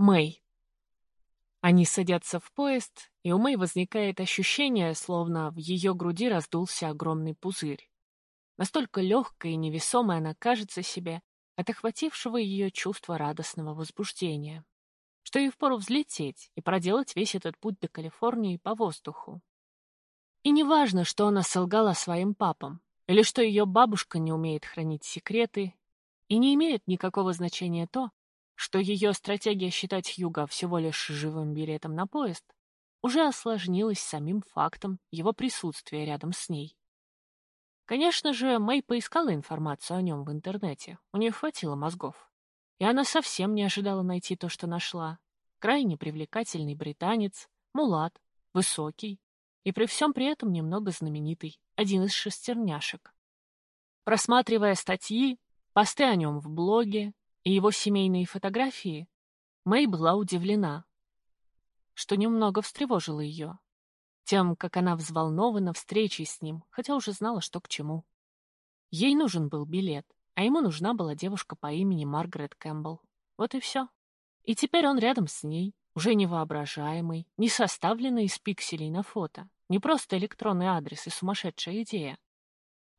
Мэй. Они садятся в поезд, и у Мэй возникает ощущение, словно в ее груди раздулся огромный пузырь. Настолько легкой и невесомой она кажется себе от охватившего ее чувства радостного возбуждения, что ей впору взлететь и проделать весь этот путь до Калифорнии по воздуху. И не важно, что она солгала своим папам, или что ее бабушка не умеет хранить секреты, и не имеет никакого значения то, что ее стратегия считать Хьюга всего лишь живым билетом на поезд уже осложнилась самим фактом его присутствия рядом с ней. Конечно же, Мэй поискала информацию о нем в интернете, у нее хватило мозгов. И она совсем не ожидала найти то, что нашла. Крайне привлекательный британец, мулат, высокий и при всем при этом немного знаменитый, один из шестерняшек. Просматривая статьи, посты о нем в блоге, и его семейные фотографии, Мэй была удивлена, что немного встревожило ее, тем, как она взволнована встречей с ним, хотя уже знала, что к чему. Ей нужен был билет, а ему нужна была девушка по имени Маргарет Кэмпбелл. Вот и все. И теперь он рядом с ней, уже невоображаемый, не составленный из пикселей на фото, не просто электронный адрес и сумасшедшая идея.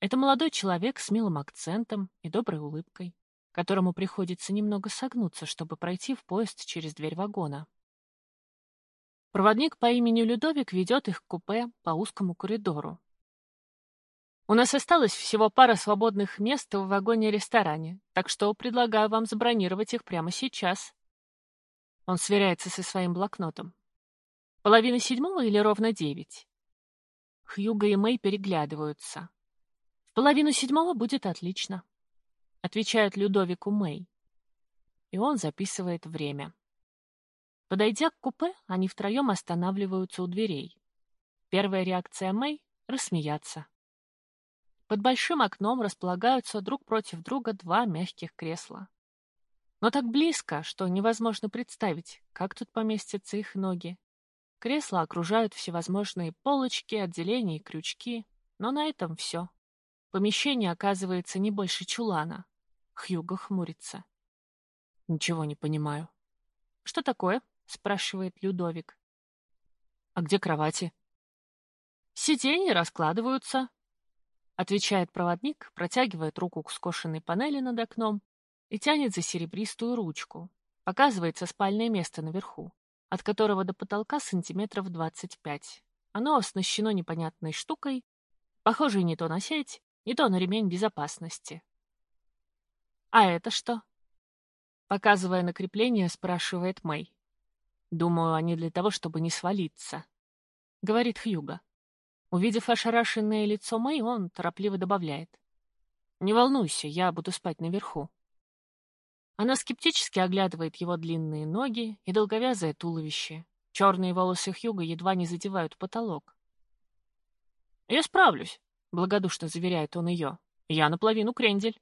Это молодой человек с милым акцентом и доброй улыбкой, которому приходится немного согнуться, чтобы пройти в поезд через дверь вагона. Проводник по имени Людовик ведет их к купе по узкому коридору. У нас осталось всего пара свободных мест в вагоне-ресторане, так что предлагаю вам забронировать их прямо сейчас. Он сверяется со своим блокнотом. Половина седьмого или ровно девять? Хьюго и Мэй переглядываются. В половину седьмого будет отлично отвечает Людовику Мэй. И он записывает время. Подойдя к купе, они втроем останавливаются у дверей. Первая реакция Мэй — рассмеяться. Под большим окном располагаются друг против друга два мягких кресла. Но так близко, что невозможно представить, как тут поместятся их ноги. Кресла окружают всевозможные полочки, отделения и крючки, но на этом все. Помещение оказывается не больше чулана. Хьюго хмурится. Ничего не понимаю. Что такое? спрашивает Людовик. А где кровати? Сиденья раскладываются, отвечает проводник, протягивает руку к скошенной панели над окном и тянет за серебристую ручку. Показывается спальное место наверху, от которого до потолка сантиметров двадцать пять. Оно оснащено непонятной штукой, похожей не то на сеть, не то на ремень безопасности. «А это что?» Показывая на крепление, спрашивает Мэй. «Думаю, они для того, чтобы не свалиться», — говорит Хьюга. Увидев ошарашенное лицо Мэй, он торопливо добавляет. «Не волнуйся, я буду спать наверху». Она скептически оглядывает его длинные ноги и долговязое туловище. Черные волосы Хьюга едва не задевают потолок. «Я справлюсь», — благодушно заверяет он ее. «Я наполовину крендель».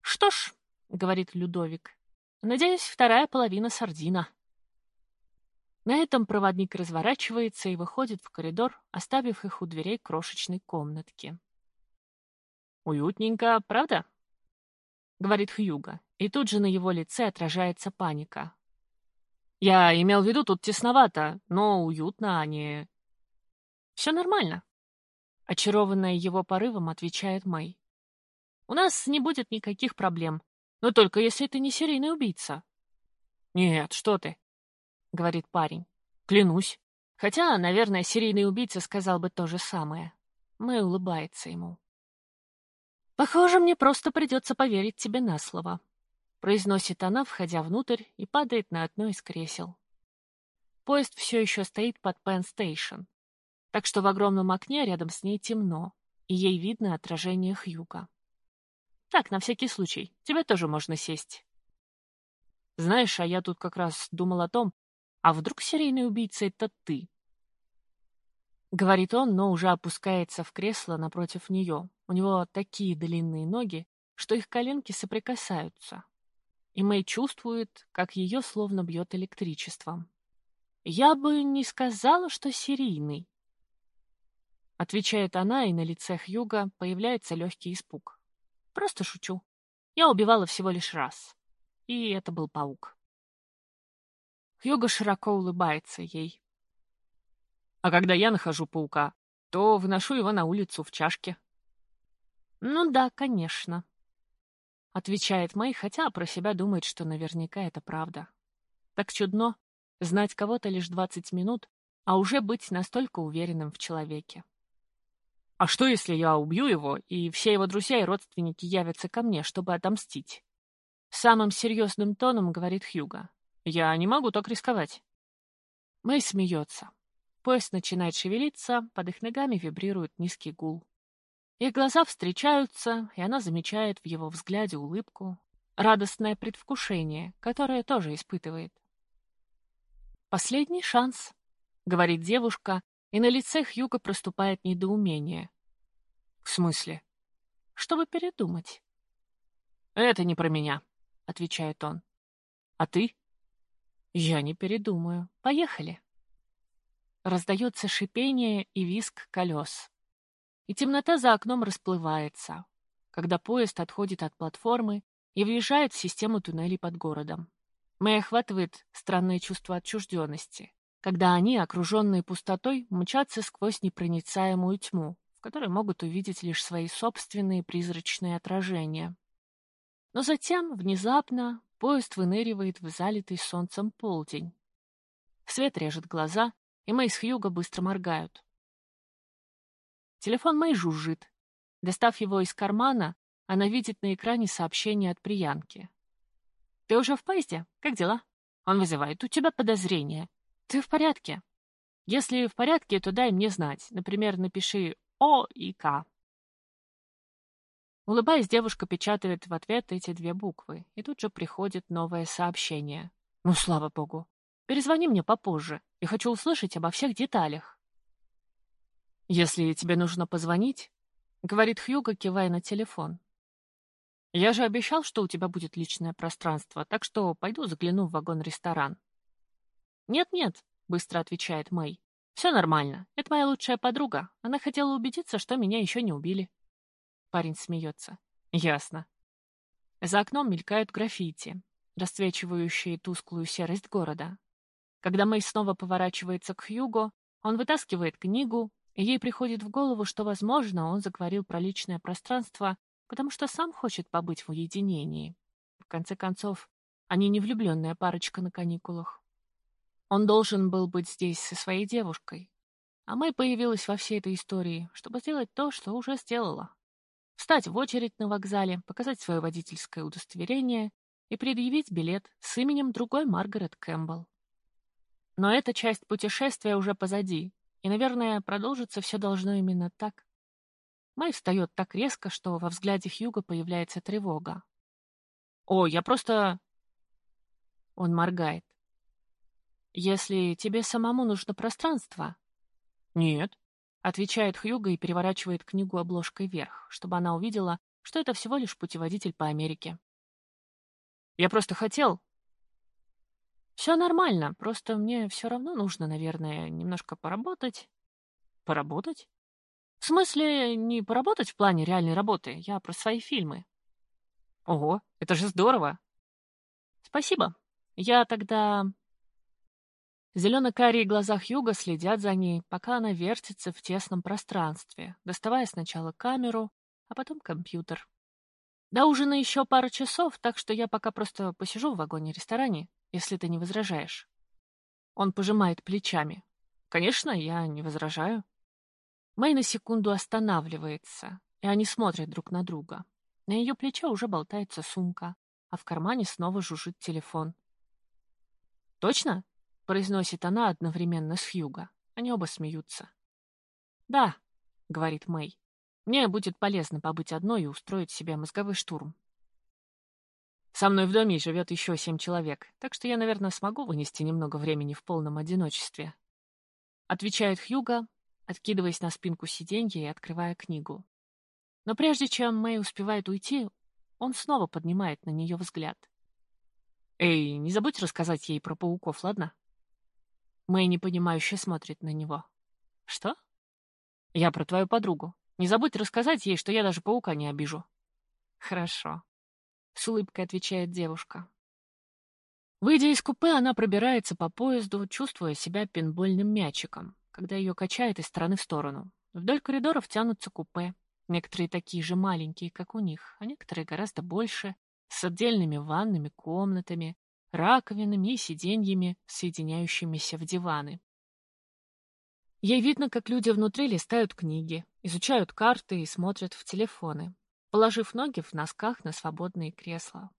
«Что ж», — говорит Людовик, — «надеюсь, вторая половина сардина». На этом проводник разворачивается и выходит в коридор, оставив их у дверей крошечной комнатки. «Уютненько, правда?» — говорит Хьюга, и тут же на его лице отражается паника. «Я имел в виду, тут тесновато, но уютно, а не...» «Все нормально», — очарованная его порывом, отвечает Мэй. У нас не будет никаких проблем. Но только если ты не серийный убийца. Нет, что ты, говорит парень. Клянусь. Хотя, наверное, серийный убийца сказал бы то же самое. Мэй улыбается ему. Похоже, мне просто придется поверить тебе на слово, произносит она, входя внутрь, и падает на одно из кресел. Поезд все еще стоит под Пен-стейшн, так что в огромном окне рядом с ней темно, и ей видно отражение Хьюга. Так, на всякий случай. Тебе тоже можно сесть. Знаешь, а я тут как раз думал о том, а вдруг серийный убийца — это ты? Говорит он, но уже опускается в кресло напротив нее. У него такие длинные ноги, что их коленки соприкасаются. И Мэй чувствует, как ее словно бьет электричеством. «Я бы не сказала, что серийный», — отвечает она, и на лице Хьюга появляется легкий испуг. Просто шучу. Я убивала всего лишь раз. И это был паук. Хьюго широко улыбается ей. А когда я нахожу паука, то выношу его на улицу в чашке. Ну да, конечно. Отвечает Мэй, хотя про себя думает, что наверняка это правда. Так чудно знать кого-то лишь 20 минут, а уже быть настолько уверенным в человеке. А что, если я убью его, и все его друзья и родственники явятся ко мне, чтобы отомстить? Самым серьезным тоном говорит Хьюга. Я не могу так рисковать. Мэй смеется. Поезд начинает шевелиться, под их ногами вибрирует низкий гул. Их глаза встречаются, и она замечает в его взгляде улыбку, радостное предвкушение, которое тоже испытывает. «Последний шанс», — говорит девушка, и на лице Хьюга проступает недоумение. «В смысле?» «Чтобы передумать». «Это не про меня», — отвечает он. «А ты?» «Я не передумаю. Поехали». Раздается шипение и визг колес и темнота за окном расплывается, когда поезд отходит от платформы и въезжает в систему туннелей под городом. Мэй охватывает странное чувство отчужденности, когда они, окруженные пустотой, мчатся сквозь непроницаемую тьму, в которой могут увидеть лишь свои собственные призрачные отражения. Но затем, внезапно, поезд выныривает в залитый солнцем полдень. Свет режет глаза, и Мэй с Хьюго быстро моргают. Телефон Мэй жужжит. Достав его из кармана, она видит на экране сообщение от приянки. «Ты уже в поезде? Как дела?» Он вызывает. «У тебя подозрение. Ты в порядке?» «Если в порядке, то дай мне знать. Например, напиши О и К». Улыбаясь, девушка печатает в ответ эти две буквы, и тут же приходит новое сообщение. «Ну, слава богу! Перезвони мне попозже. Я хочу услышать обо всех деталях». «Если тебе нужно позвонить», — говорит Хьюго, кивая на телефон. «Я же обещал, что у тебя будет личное пространство, так что пойду загляну в вагон-ресторан». «Нет-нет», — быстро отвечает Мэй. «Все нормально. Это моя лучшая подруга. Она хотела убедиться, что меня еще не убили». Парень смеется. «Ясно». За окном мелькают граффити, расцвечивающие тусклую серость города. Когда Мэй снова поворачивается к Хьюго, он вытаскивает книгу, ей приходит в голову, что, возможно, он заговорил про личное пространство, потому что сам хочет побыть в уединении. В конце концов, они не влюбленная парочка на каникулах. Он должен был быть здесь со своей девушкой. А Мэй появилась во всей этой истории, чтобы сделать то, что уже сделала. Встать в очередь на вокзале, показать свое водительское удостоверение и предъявить билет с именем другой Маргарет Кэмпбелл. Но эта часть путешествия уже позади, и, наверное, продолжиться все должно именно так. Май встает так резко, что во взгляде Хьюга появляется тревога. «О, я просто...» Он моргает. «Если тебе самому нужно пространство...» «Нет», — отвечает Хьюга и переворачивает книгу обложкой вверх, чтобы она увидела, что это всего лишь путеводитель по Америке. «Я просто хотел...» Все нормально, просто мне все равно нужно, наверное, немножко поработать. Поработать? В смысле, не поработать в плане реальной работы, я про свои фильмы. Ого, это же здорово. Спасибо. Я тогда... Зелено-карие глаза Хьюга следят за ней, пока она вертится в тесном пространстве, доставая сначала камеру, а потом компьютер. До ужина еще пара часов, так что я пока просто посижу в вагоне-ресторане если ты не возражаешь. Он пожимает плечами. Конечно, я не возражаю. Мэй на секунду останавливается, и они смотрят друг на друга. На ее плече уже болтается сумка, а в кармане снова жужжит телефон. «Точно?» — произносит она одновременно с Хьюго. Они оба смеются. «Да», — говорит Мэй. «Мне будет полезно побыть одной и устроить себе мозговой штурм. Со мной в доме живет еще семь человек, так что я, наверное, смогу вынести немного времени в полном одиночестве. Отвечает Хьюга, откидываясь на спинку сиденья и открывая книгу. Но прежде чем Мэй успевает уйти, он снова поднимает на нее взгляд. «Эй, не забудь рассказать ей про пауков, ладно?» Мэй непонимающе смотрит на него. «Что?» «Я про твою подругу. Не забудь рассказать ей, что я даже паука не обижу». «Хорошо», — с улыбкой отвечает девушка. Выйдя из купе, она пробирается по поезду, чувствуя себя пинбольным мячиком, когда ее качает из стороны в сторону. Вдоль коридоров тянутся купе, некоторые такие же маленькие, как у них, а некоторые гораздо больше, с отдельными ванными комнатами, раковинами и сиденьями, соединяющимися в диваны. Ей видно, как люди внутри листают книги, изучают карты и смотрят в телефоны, положив ноги в носках на свободные кресла.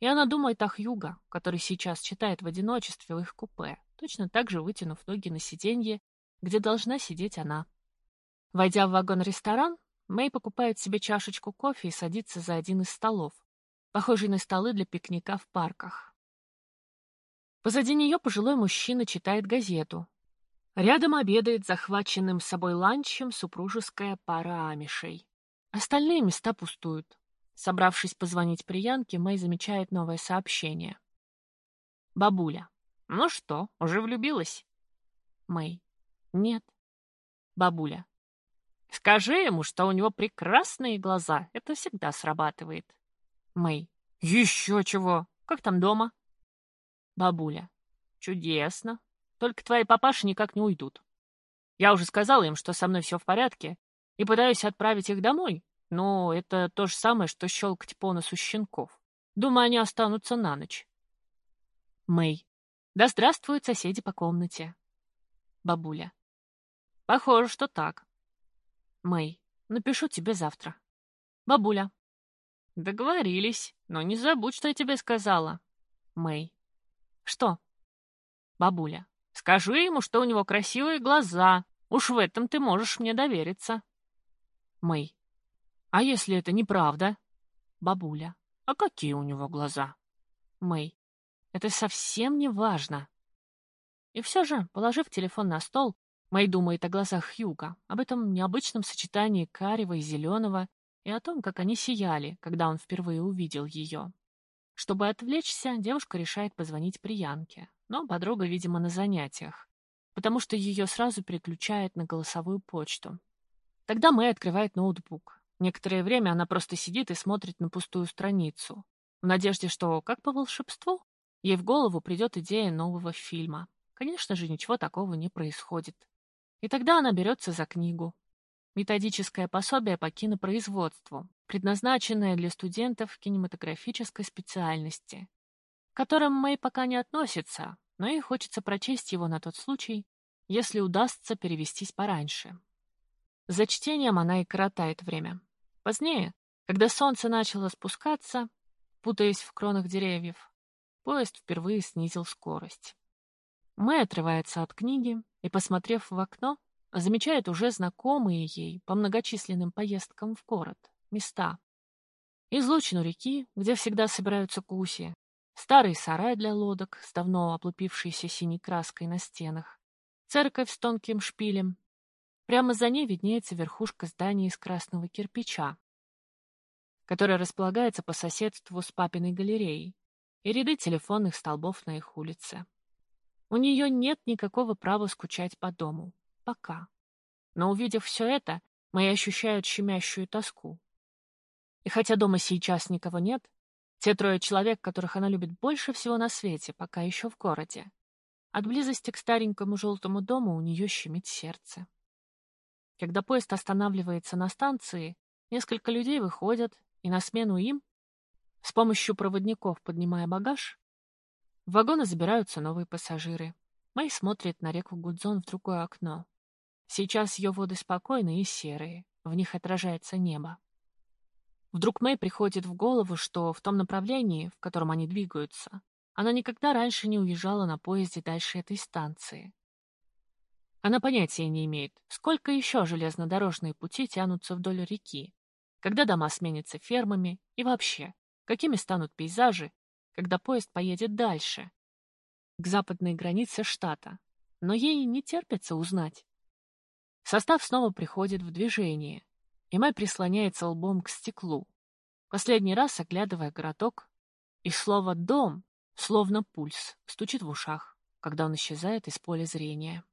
И она думает о Хьюго, который сейчас читает в одиночестве в их купе, точно так же вытянув ноги на сиденье, где должна сидеть она. Войдя в вагон-ресторан, Мэй покупает себе чашечку кофе и садится за один из столов, похожий на столы для пикника в парках. Позади нее пожилой мужчина читает газету. Рядом обедает захваченным собой ланчем супружеская пара амишей. Остальные места пустуют. Собравшись позвонить приянке, Мэй замечает новое сообщение. Бабуля. Ну что, уже влюбилась? Мэй. Нет. Бабуля. Скажи ему, что у него прекрасные глаза. Это всегда срабатывает. Мэй. Еще чего? Как там дома? Бабуля. Чудесно. Только твои папаши никак не уйдут. Я уже сказала им, что со мной все в порядке, и пытаюсь отправить их домой, но это то же самое, что щелкать по носу щенков. Думаю, они останутся на ночь. Мэй. Да здравствуют соседи по комнате. Бабуля. Похоже, что так. Мэй. Напишу тебе завтра. Бабуля. Договорились, но не забудь, что я тебе сказала. Мэй. Что? Бабуля. Скажи ему, что у него красивые глаза. Уж в этом ты можешь мне довериться. Мэй. А если это неправда? Бабуля. А какие у него глаза? Мэй. Это совсем не важно. И все же, положив телефон на стол, Мэй думает о глазах Хьюга, об этом необычном сочетании карего и зеленого, и о том, как они сияли, когда он впервые увидел ее. Чтобы отвлечься, девушка решает позвонить Приянке, но подруга, видимо, на занятиях, потому что ее сразу переключает на голосовую почту. Тогда Мэй открывает ноутбук. Некоторое время она просто сидит и смотрит на пустую страницу, в надежде, что, как по волшебству, ей в голову придет идея нового фильма. Конечно же, ничего такого не происходит. И тогда она берется за книгу. Методическое пособие по кинопроизводству, предназначенное для студентов кинематографической специальности, к которым Мэй пока не относится, но ей хочется прочесть его на тот случай, если удастся перевестись пораньше. За чтением она и коротает время. Позднее, когда солнце начало спускаться, путаясь в кронах деревьев, поезд впервые снизил скорость. Мэй отрывается от книги и, посмотрев в окно, замечает уже знакомые ей по многочисленным поездкам в город места. Излучину реки, где всегда собираются куси, старый сарай для лодок с давно облупившейся синей краской на стенах, церковь с тонким шпилем Прямо за ней виднеется верхушка здания из красного кирпича, которое располагается по соседству с папиной галереей, и ряды телефонных столбов на их улице. У нее нет никакого права скучать по дому. Пока. Но увидев все это, мои ощущают щемящую тоску. И хотя дома сейчас никого нет, те трое человек, которых она любит больше всего на свете, пока еще в городе. От близости к старенькому желтому дому у нее щемит сердце. Когда поезд останавливается на станции, несколько людей выходят, и на смену им, с помощью проводников поднимая багаж, в вагоны забираются новые пассажиры. Мэй смотрит на реку Гудзон в другое окно. Сейчас ее воды спокойные и серые, в них отражается небо. Вдруг Мэй приходит в голову, что в том направлении, в котором они двигаются, она никогда раньше не уезжала на поезде дальше этой станции. Она понятия не имеет, сколько еще железнодорожные пути тянутся вдоль реки, когда дома сменятся фермами и вообще, какими станут пейзажи, когда поезд поедет дальше, к западной границе штата, но ей не терпится узнать. Состав снова приходит в движение, и Май прислоняется лбом к стеклу, последний раз оглядывая городок, и слово «дом», словно пульс, стучит в ушах, когда он исчезает из поля зрения.